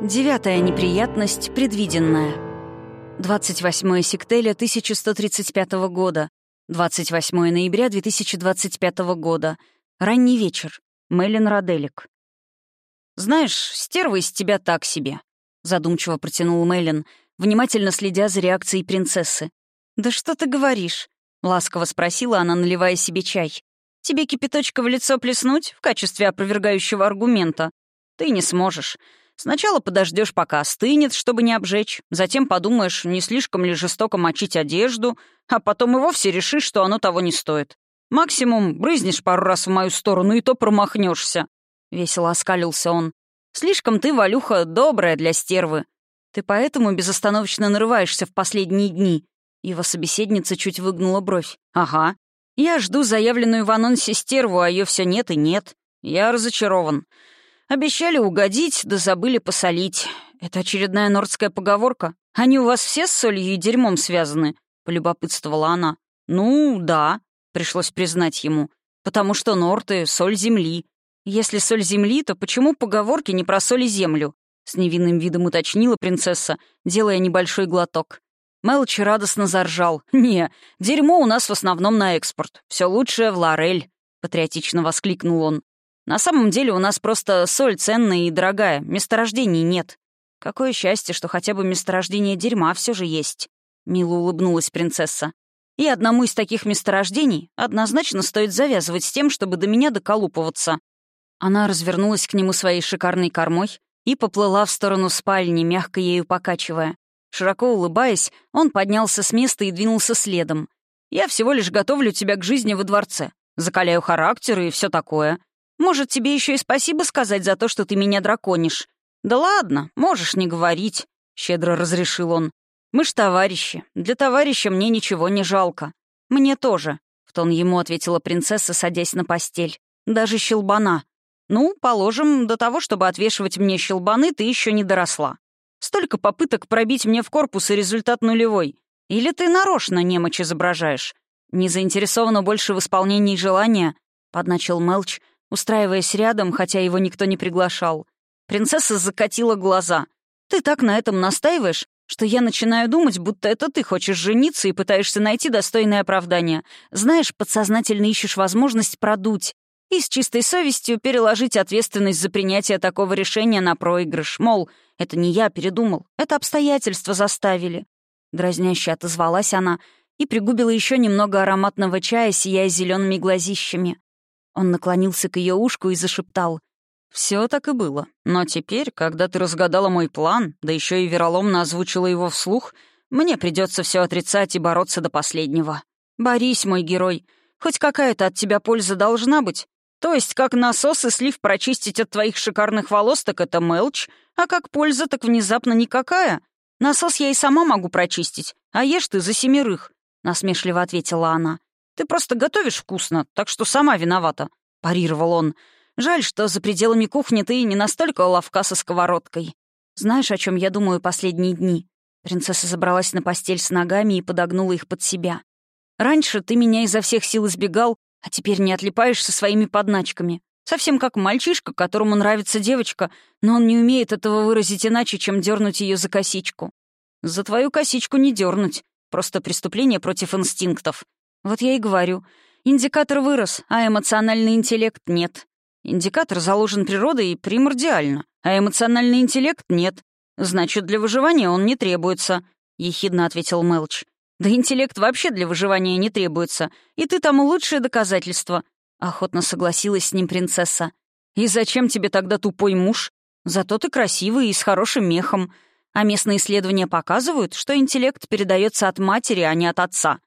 Девятая неприятность, предвиденная. 28 сектеля 1135 года. 28 ноября 2025 года. Ранний вечер. Мелин Роделик. «Знаешь, стерва из тебя так себе», — задумчиво протянул Мелин, внимательно следя за реакцией принцессы. «Да что ты говоришь?» — ласково спросила она, наливая себе чай. «Тебе кипяточка в лицо плеснуть в качестве опровергающего аргумента? Ты не сможешь. Сначала подождешь, пока остынет, чтобы не обжечь, затем подумаешь, не слишком ли жестоко мочить одежду, а потом и вовсе решишь, что оно того не стоит. Максимум брызнешь пару раз в мою сторону, и то промахнешься. Весело оскалился он. «Слишком ты, Валюха, добрая для стервы. Ты поэтому безостановочно нарываешься в последние дни». Его собеседница чуть выгнула бровь. «Ага. Я жду заявленную в анонсе стерву, а ее все нет и нет. Я разочарован. Обещали угодить, да забыли посолить. Это очередная нордская поговорка. Они у вас все с солью и дерьмом связаны?» — полюбопытствовала она. «Ну, да», — пришлось признать ему. «Потому что норты — соль земли. Если соль земли, то почему поговорки не про соль и землю?» — с невинным видом уточнила принцесса, делая небольшой глоток. Мелчи радостно заржал. «Не, дерьмо у нас в основном на экспорт. Все лучшее в Лорель», — патриотично воскликнул он. На самом деле у нас просто соль ценная и дорогая, месторождений нет. Какое счастье, что хотя бы месторождение дерьма все же есть. Мило улыбнулась принцесса. И одному из таких месторождений однозначно стоит завязывать с тем, чтобы до меня доколупываться. Она развернулась к нему своей шикарной кормой и поплыла в сторону спальни, мягко ею покачивая. Широко улыбаясь, он поднялся с места и двинулся следом. «Я всего лишь готовлю тебя к жизни во дворце. Закаляю характер и все такое. Может, тебе еще и спасибо сказать за то, что ты меня драконишь? Да ладно, можешь не говорить, — щедро разрешил он. Мы ж товарищи. Для товарища мне ничего не жалко. Мне тоже, — в тон ему ответила принцесса, садясь на постель. Даже щелбана. Ну, положим, до того, чтобы отвешивать мне щелбаны, ты еще не доросла. Столько попыток пробить мне в корпус, и результат нулевой. Или ты нарочно немочь изображаешь? Не заинтересована больше в исполнении желания?» — подначил Мелч, устраиваясь рядом, хотя его никто не приглашал. Принцесса закатила глаза. «Ты так на этом настаиваешь, что я начинаю думать, будто это ты хочешь жениться и пытаешься найти достойное оправдание. Знаешь, подсознательно ищешь возможность продуть и с чистой совестью переложить ответственность за принятие такого решения на проигрыш. Мол, это не я передумал, это обстоятельства заставили». Дразняще отозвалась она и пригубила еще немного ароматного чая, сияя зелеными глазищами. Он наклонился к ее ушку и зашептал. «Все так и было. Но теперь, когда ты разгадала мой план, да еще и вероломно озвучила его вслух, мне придется все отрицать и бороться до последнего. Борись, мой герой. Хоть какая-то от тебя польза должна быть. То есть, как насос и слив прочистить от твоих шикарных волос, так это мелч, а как польза, так внезапно никакая. Насос я и сама могу прочистить, а ешь ты за семерых», — насмешливо ответила она. Ты просто готовишь вкусно, так что сама виновата», — парировал он. «Жаль, что за пределами кухни ты не настолько ловка со сковородкой. Знаешь, о чем я думаю последние дни?» Принцесса забралась на постель с ногами и подогнула их под себя. «Раньше ты меня изо всех сил избегал, а теперь не отлипаешь со своими подначками. Совсем как мальчишка, которому нравится девочка, но он не умеет этого выразить иначе, чем дернуть ее за косичку. За твою косичку не дернуть, просто преступление против инстинктов. Вот я и говорю. Индикатор вырос, а эмоциональный интеллект нет. Индикатор заложен природой примордиально, а эмоциональный интеллект нет. Значит, для выживания он не требуется, — ехидно ответил Мелч. Да интеллект вообще для выживания не требуется, и ты тому лучшее доказательство. Охотно согласилась с ним принцесса. И зачем тебе тогда тупой муж? Зато ты красивый и с хорошим мехом. А местные исследования показывают, что интеллект передается от матери, а не от отца.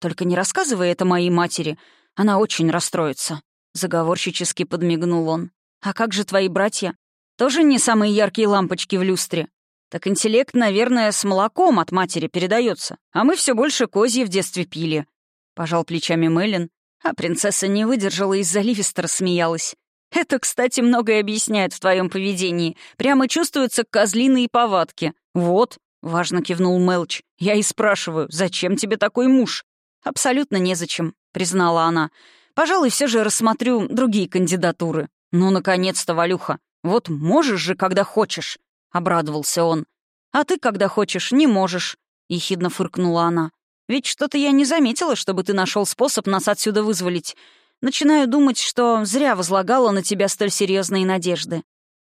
Только не рассказывай это моей матери, она очень расстроится». Заговорщически подмигнул он. «А как же твои братья? Тоже не самые яркие лампочки в люстре? Так интеллект, наверное, с молоком от матери передается, а мы все больше козьи в детстве пили». Пожал плечами Мэлен, а принцесса не выдержала и заливисто рассмеялась. «Это, кстати, многое объясняет в твоем поведении. Прямо чувствуются козлиные повадки. Вот», — важно кивнул Мелч, — «я и спрашиваю, зачем тебе такой муж? «Абсолютно незачем», — признала она. «Пожалуй, все же рассмотрю другие кандидатуры». «Ну, наконец-то, Валюха! Вот можешь же, когда хочешь!» — обрадовался он. «А ты, когда хочешь, не можешь!» — ехидно фыркнула она. «Ведь что-то я не заметила, чтобы ты нашел способ нас отсюда вызволить. Начинаю думать, что зря возлагала на тебя столь серьезные надежды.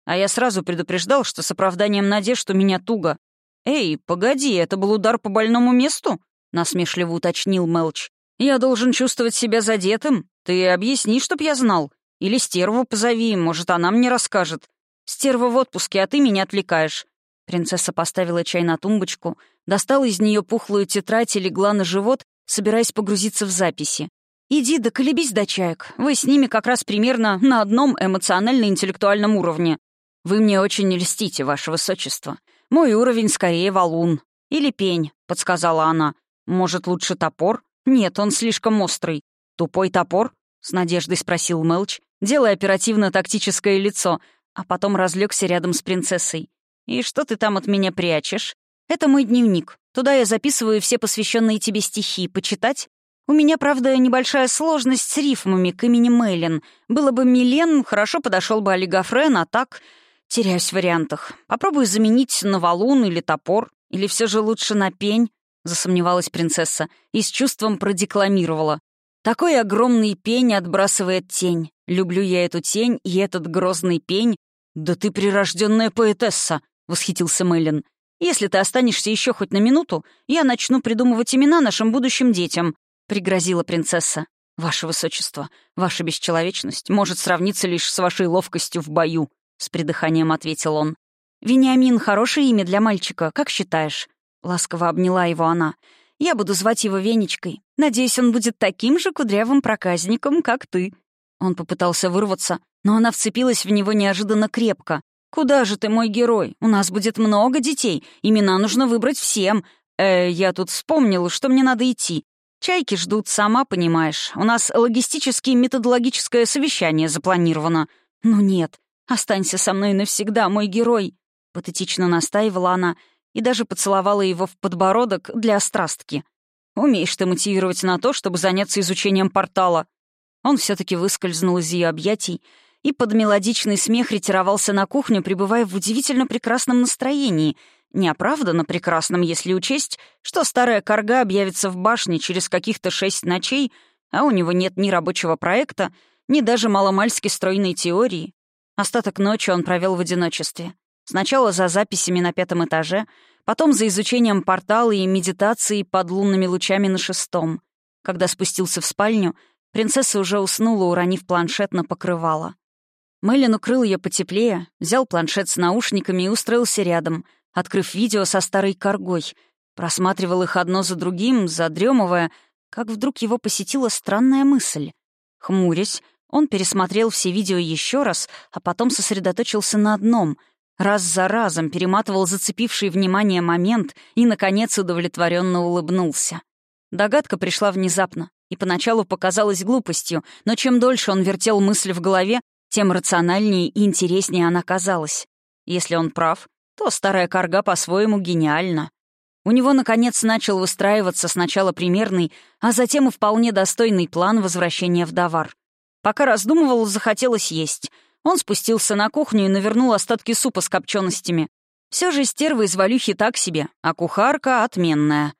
А я сразу предупреждал, что с оправданием надежд у меня туго. «Эй, погоди, это был удар по больному месту?» — насмешливо уточнил Мелч. «Я должен чувствовать себя задетым. Ты объясни, чтоб я знал. Или стерву позови, может, она мне расскажет. Стерва в отпуске, а ты меня отвлекаешь». Принцесса поставила чай на тумбочку, достала из нее пухлую тетрадь и легла на живот, собираясь погрузиться в записи. «Иди да колебись до чаек. Вы с ними как раз примерно на одном эмоционально-интеллектуальном уровне. Вы мне очень льстите, ваше высочество. Мой уровень скорее валун. Или пень», — подсказала она. «Может, лучше топор? Нет, он слишком острый. Тупой топор?» — с надеждой спросил Мелч, делая оперативно-тактическое лицо, а потом разлегся рядом с принцессой. «И что ты там от меня прячешь?» «Это мой дневник. Туда я записываю все посвященные тебе стихи. Почитать?» У меня, правда, небольшая сложность с рифмами к имени Мейлин. Было бы Милен, хорошо подошел бы олигофрен, а так теряюсь в вариантах. Попробую заменить на валун или топор, или все же лучше на пень, засомневалась принцесса и с чувством продекламировала. Такой огромный пень отбрасывает тень. Люблю я эту тень и этот грозный пень. Да ты прирожденная поэтесса, восхитился Мейлин. Если ты останешься еще хоть на минуту, я начну придумывать имена нашим будущим детям. — пригрозила принцесса. «Ваше высочество, ваша бесчеловечность может сравниться лишь с вашей ловкостью в бою», — с придыханием ответил он. «Вениамин — хорошее имя для мальчика, как считаешь?» Ласково обняла его она. «Я буду звать его Венечкой. Надеюсь, он будет таким же кудрявым проказником, как ты». Он попытался вырваться, но она вцепилась в него неожиданно крепко. «Куда же ты, мой герой? У нас будет много детей. Имена нужно выбрать всем. Э, я тут вспомнил, что мне надо идти. Чайки ждут, сама понимаешь. У нас логистически методологическое совещание запланировано. Ну нет, останься со мной навсегда, мой герой. Патетично настаивала она и даже поцеловала его в подбородок для острастки. Умеешь ты мотивировать на то, чтобы заняться изучением портала. Он все таки выскользнул из ее объятий и под мелодичный смех ретировался на кухню, пребывая в удивительно прекрасном настроении — Неоправданно прекрасным, если учесть, что старая корга объявится в башне через каких-то шесть ночей, а у него нет ни рабочего проекта, ни даже маломальски стройной теории. Остаток ночи он провел в одиночестве. Сначала за записями на пятом этаже, потом за изучением портала и медитацией под лунными лучами на шестом. Когда спустился в спальню, принцесса уже уснула, уронив планшет на покрывало. Мэлен укрыл ее потеплее, взял планшет с наушниками и устроился рядом — открыв видео со старой коргой. Просматривал их одно за другим, задремывая, как вдруг его посетила странная мысль. Хмурясь, он пересмотрел все видео еще раз, а потом сосредоточился на одном, раз за разом перематывал зацепивший внимание момент и, наконец, удовлетворенно улыбнулся. Догадка пришла внезапно и поначалу показалась глупостью, но чем дольше он вертел мысль в голове, тем рациональнее и интереснее она казалась. Если он прав, то старая корга по-своему гениальна. У него, наконец, начал выстраиваться сначала примерный, а затем и вполне достойный план возвращения в Давар. Пока раздумывал, захотелось есть. Он спустился на кухню и навернул остатки супа с копченостями. Все же стерва из валюхи так себе, а кухарка отменная.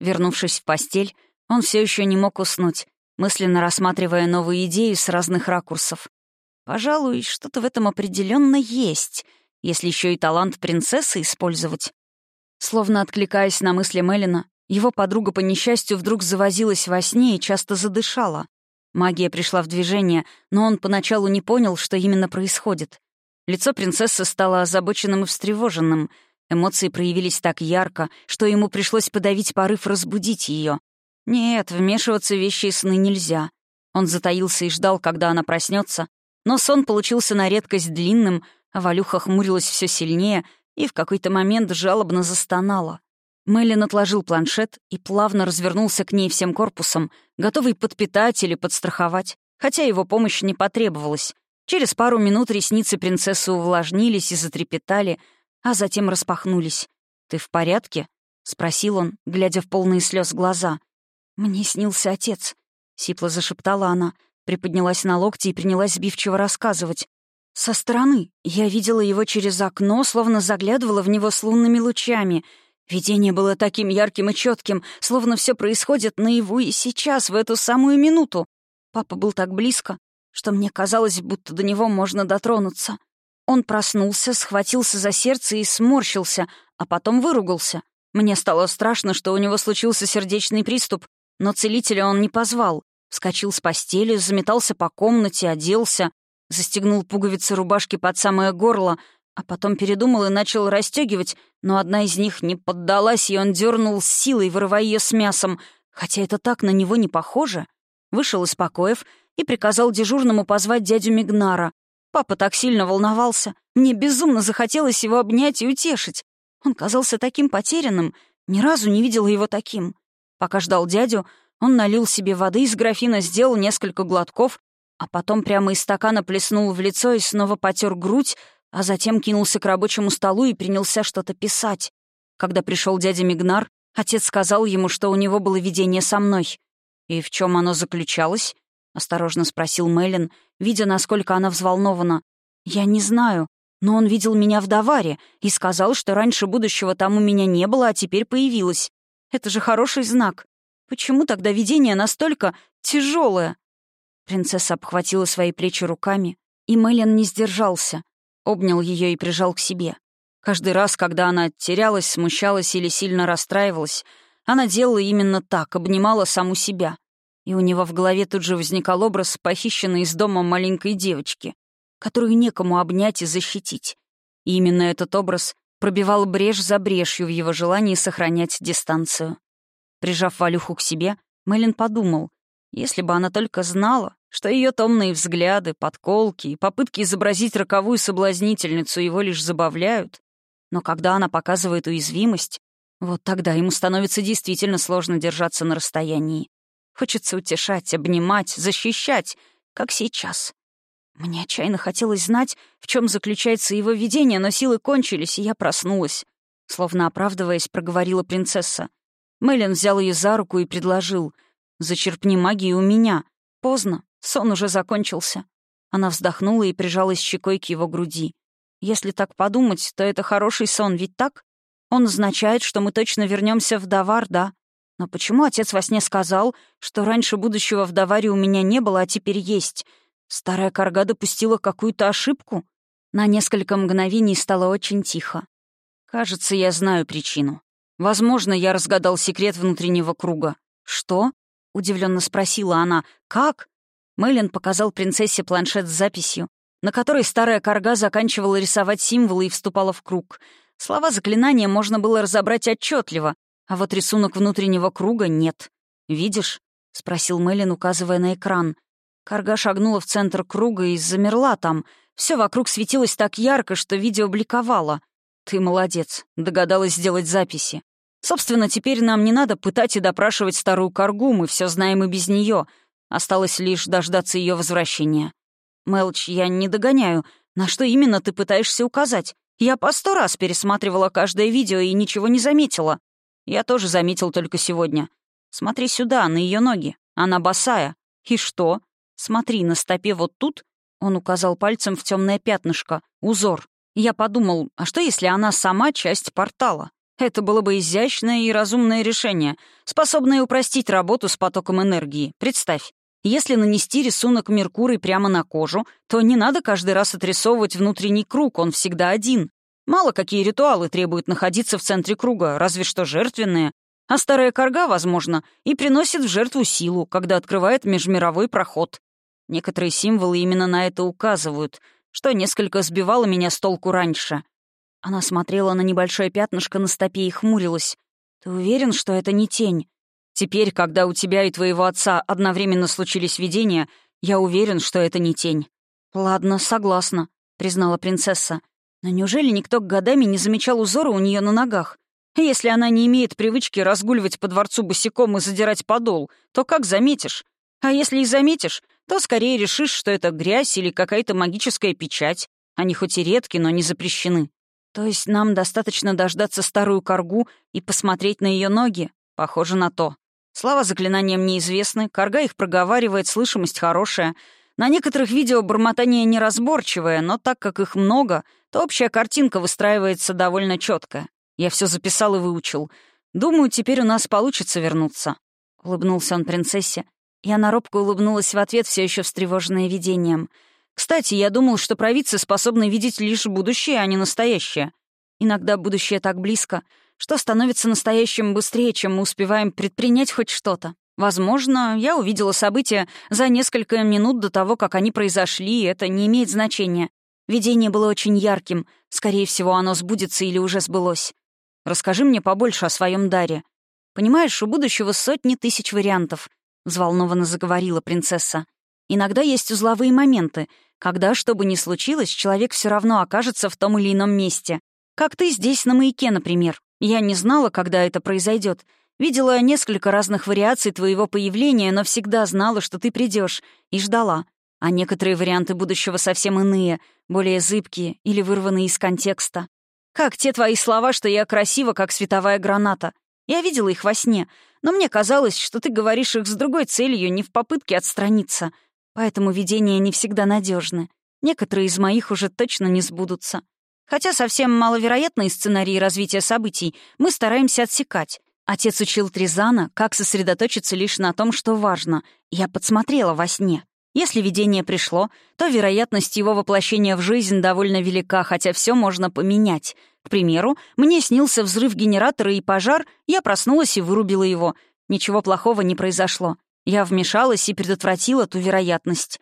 Вернувшись в постель, он все еще не мог уснуть, мысленно рассматривая новые идеи с разных ракурсов. Пожалуй, что-то в этом определенно есть — если еще и талант принцессы использовать. Словно откликаясь на мысли Мелина, его подруга по несчастью вдруг завозилась во сне и часто задышала. Магия пришла в движение, но он поначалу не понял, что именно происходит. Лицо принцессы стало озабоченным и встревоженным. Эмоции проявились так ярко, что ему пришлось подавить порыв разбудить ее. Нет, вмешиваться в вещи и сны нельзя. Он затаился и ждал, когда она проснется, но сон получился на редкость длинным, а Валюха хмурилась все сильнее и в какой-то момент жалобно застонала. Мэлен отложил планшет и плавно развернулся к ней всем корпусом, готовый подпитать или подстраховать, хотя его помощь не потребовалась. Через пару минут ресницы принцессы увлажнились и затрепетали, а затем распахнулись. «Ты в порядке?» — спросил он, глядя в полные слез глаза. «Мне снился отец», — сипло зашептала она, приподнялась на локти и принялась сбивчиво рассказывать. Со стороны. Я видела его через окно, словно заглядывала в него с лунными лучами. Видение было таким ярким и четким, словно все происходит наяву и сейчас, в эту самую минуту. Папа был так близко, что мне казалось, будто до него можно дотронуться. Он проснулся, схватился за сердце и сморщился, а потом выругался. Мне стало страшно, что у него случился сердечный приступ, но целителя он не позвал. Вскочил с постели, заметался по комнате, оделся, застегнул пуговицы рубашки под самое горло, а потом передумал и начал расстегивать, но одна из них не поддалась, и он дернул с силой, вырывая ее с мясом, хотя это так на него не похоже. Вышел из покоев и приказал дежурному позвать дядю Мигнара. Папа так сильно волновался. Мне безумно захотелось его обнять и утешить. Он казался таким потерянным, ни разу не видела его таким. Пока ждал дядю, он налил себе воды из графина, сделал несколько глотков, а потом прямо из стакана плеснул в лицо и снова потер грудь, а затем кинулся к рабочему столу и принялся что-то писать. Когда пришел дядя Мигнар, отец сказал ему, что у него было видение со мной. «И в чем оно заключалось?» — осторожно спросил Мэлен, видя, насколько она взволнована. «Я не знаю, но он видел меня в Даваре и сказал, что раньше будущего там у меня не было, а теперь появилось. Это же хороший знак. Почему тогда видение настолько тяжелое? Принцесса обхватила свои плечи руками, и Мэлен не сдержался. Обнял ее и прижал к себе. Каждый раз, когда она терялась, смущалась или сильно расстраивалась, она делала именно так, обнимала саму себя. И у него в голове тут же возникал образ похищенной из дома маленькой девочки, которую некому обнять и защитить. И именно этот образ пробивал брешь за брешью в его желании сохранять дистанцию. Прижав Валюху к себе, Мэлен подумал, если бы она только знала, что ее томные взгляды, подколки и попытки изобразить роковую соблазнительницу его лишь забавляют, но когда она показывает уязвимость, вот тогда ему становится действительно сложно держаться на расстоянии. Хочется утешать, обнимать, защищать, как сейчас. Мне отчаянно хотелось знать, в чем заключается его видение, но силы кончились, и я проснулась. Словно оправдываясь, проговорила принцесса. Мэлен взял ее за руку и предложил. «Зачерпни магии у меня. Поздно. Сон уже закончился». Она вздохнула и прижалась щекой к его груди. «Если так подумать, то это хороший сон, ведь так? Он означает, что мы точно вернемся в Давар, да? Но почему отец во сне сказал, что раньше будущего в Даваре у меня не было, а теперь есть? Старая корга допустила какую-то ошибку?» На несколько мгновений стало очень тихо. «Кажется, я знаю причину. Возможно, я разгадал секрет внутреннего круга. «Что?» — удивленно спросила она. «Как?» Мэйлин показал принцессе планшет с записью, на которой старая корга заканчивала рисовать символы и вступала в круг. Слова заклинания можно было разобрать отчетливо, а вот рисунок внутреннего круга нет. «Видишь?» — спросил Мэйлин, указывая на экран. Карга шагнула в центр круга и замерла там. Все вокруг светилось так ярко, что видео бликовало — «Ты молодец», — догадалась сделать записи. «Собственно, теперь нам не надо пытать и допрашивать старую коргу, мы все знаем и без нее. Осталось лишь дождаться ее возвращения. Мелч, я не догоняю. На что именно ты пытаешься указать? Я по сто раз пересматривала каждое видео и ничего не заметила. Я тоже заметил только сегодня. Смотри сюда, на ее ноги. Она босая. И что? Смотри, на стопе вот тут, он указал пальцем в темное пятнышко, узор. Я подумал, а что если она сама часть портала? Это было бы изящное и разумное решение, способное упростить работу с потоком энергии. Представь, если нанести рисунок Меркурий прямо на кожу, то не надо каждый раз отрисовывать внутренний круг, он всегда один. Мало какие ритуалы требуют находиться в центре круга, разве что жертвенные. А старая корга, возможно, и приносит в жертву силу, когда открывает межмировой проход. Некоторые символы именно на это указывают — что несколько сбивало меня с толку раньше. Она смотрела на небольшое пятнышко на стопе и хмурилась. «Ты уверен, что это не тень? Теперь, когда у тебя и твоего отца одновременно случились видения, я уверен, что это не тень». «Ладно, согласна», — признала принцесса. «Но неужели никто годами не замечал узора у нее на ногах? Если она не имеет привычки разгуливать по дворцу босиком и задирать подол, то как заметишь? А если и заметишь, то скорее решишь, что это грязь или какая-то магическая печать. Они хоть и редки, но не запрещены. То есть нам достаточно дождаться старую коргу и посмотреть на ее ноги? Похоже на то. Слова заклинаниям неизвестны, корга их проговаривает, слышимость хорошая. На некоторых видео бормотание неразборчивое, но так как их много, то общая картинка выстраивается довольно четко. Я все записал и выучил. Думаю, теперь у нас получится вернуться. Улыбнулся он принцессе. Я на робко улыбнулась в ответ, все еще встревоженная видением. Кстати, я думал, что провидцы способны видеть лишь будущее, а не настоящее. Иногда будущее так близко, что становится настоящим быстрее, чем мы успеваем предпринять хоть что-то. Возможно, я увидела события за несколько минут до того, как они произошли, и это не имеет значения. Видение было очень ярким. Скорее всего, оно сбудется или уже сбылось. Расскажи мне побольше о своем даре. Понимаешь, у будущего сотни тысяч вариантов, — взволнованно заговорила принцесса. Иногда есть узловые моменты, когда, что бы ни случилось, человек все равно окажется в том или ином месте. Как ты здесь, на маяке, например. Я не знала, когда это произойдет, Видела несколько разных вариаций твоего появления, но всегда знала, что ты придешь, и ждала. А некоторые варианты будущего совсем иные, более зыбкие или вырванные из контекста. Как те твои слова, что я красива, как световая граната. Я видела их во сне, но мне казалось, что ты говоришь их с другой целью, не в попытке отстраниться. Поэтому видения не всегда надежны. Некоторые из моих уже точно не сбудутся. Хотя совсем маловероятные сценарии развития событий мы стараемся отсекать. Отец учил Тризана, как сосредоточиться лишь на том, что важно. Я подсмотрела во сне. Если видение пришло, то вероятность его воплощения в жизнь довольно велика, хотя все можно поменять. К примеру, мне снился взрыв генератора и пожар, я проснулась и вырубила его. Ничего плохого не произошло. Я вмешалась и предотвратила ту вероятность.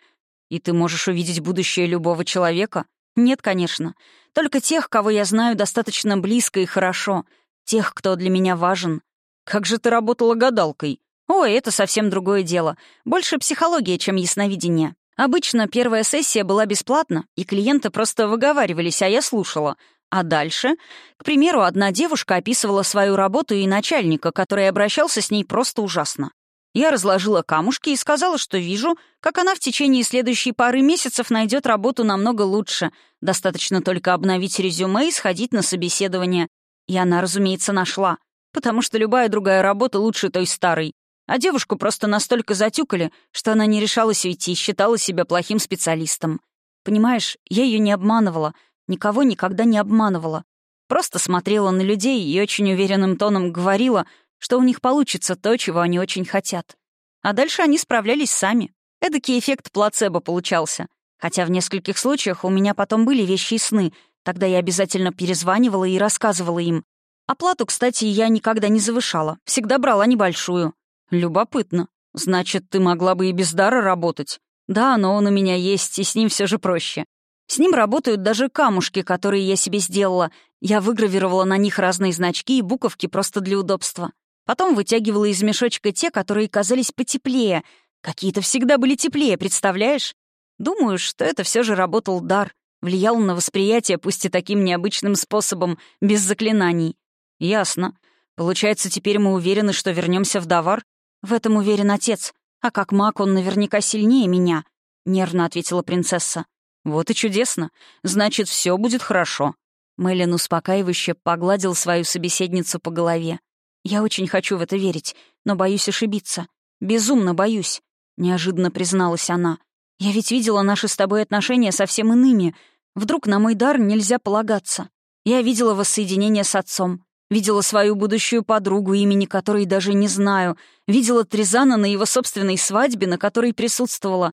И ты можешь увидеть будущее любого человека? Нет, конечно. Только тех, кого я знаю достаточно близко и хорошо. Тех, кто для меня важен. «Как же ты работала гадалкой?» «Ой, это совсем другое дело. Больше психология, чем ясновидение. Обычно первая сессия была бесплатна, и клиенты просто выговаривались, а я слушала. А дальше, к примеру, одна девушка описывала свою работу и начальника, который обращался с ней просто ужасно. Я разложила камушки и сказала, что вижу, как она в течение следующей пары месяцев найдет работу намного лучше. Достаточно только обновить резюме и сходить на собеседование. И она, разумеется, нашла потому что любая другая работа лучше той старой. А девушку просто настолько затюкали, что она не решалась уйти, считала себя плохим специалистом. Понимаешь, я ее не обманывала, никого никогда не обманывала. Просто смотрела на людей и очень уверенным тоном говорила, что у них получится то, чего они очень хотят. А дальше они справлялись сами. Эдакий эффект плацебо получался. Хотя в нескольких случаях у меня потом были вещи и сны, тогда я обязательно перезванивала и рассказывала им. Оплату, кстати, я никогда не завышала, всегда брала небольшую. Любопытно. Значит, ты могла бы и без дара работать? Да, но он у меня есть, и с ним все же проще. С ним работают даже камушки, которые я себе сделала. Я выгравировала на них разные значки и буковки просто для удобства. Потом вытягивала из мешочка те, которые казались потеплее. Какие-то всегда были теплее, представляешь? Думаю, что это все же работал дар. Влиял на восприятие, пусть и таким необычным способом, без заклинаний. «Ясно. Получается, теперь мы уверены, что вернемся в Давар?» «В этом уверен отец. А как маг он наверняка сильнее меня», — нервно ответила принцесса. «Вот и чудесно. Значит, все будет хорошо». Мэлен успокаивающе погладил свою собеседницу по голове. «Я очень хочу в это верить, но боюсь ошибиться. Безумно боюсь», — неожиданно призналась она. «Я ведь видела наши с тобой отношения совсем иными. Вдруг на мой дар нельзя полагаться. Я видела воссоединение с отцом. Видела свою будущую подругу, имени которой даже не знаю. Видела Тризана на его собственной свадьбе, на которой присутствовала.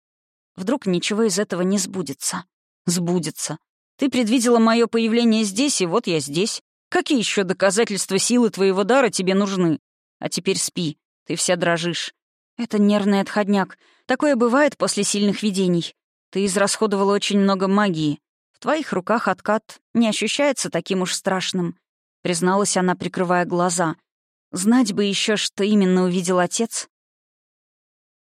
Вдруг ничего из этого не сбудется. Сбудется. Ты предвидела мое появление здесь, и вот я здесь. Какие еще доказательства силы твоего дара тебе нужны? А теперь спи. Ты вся дрожишь. Это нервный отходняк. Такое бывает после сильных видений. Ты израсходовала очень много магии. В твоих руках откат не ощущается таким уж страшным. — призналась она, прикрывая глаза. «Знать бы еще, что именно увидел отец».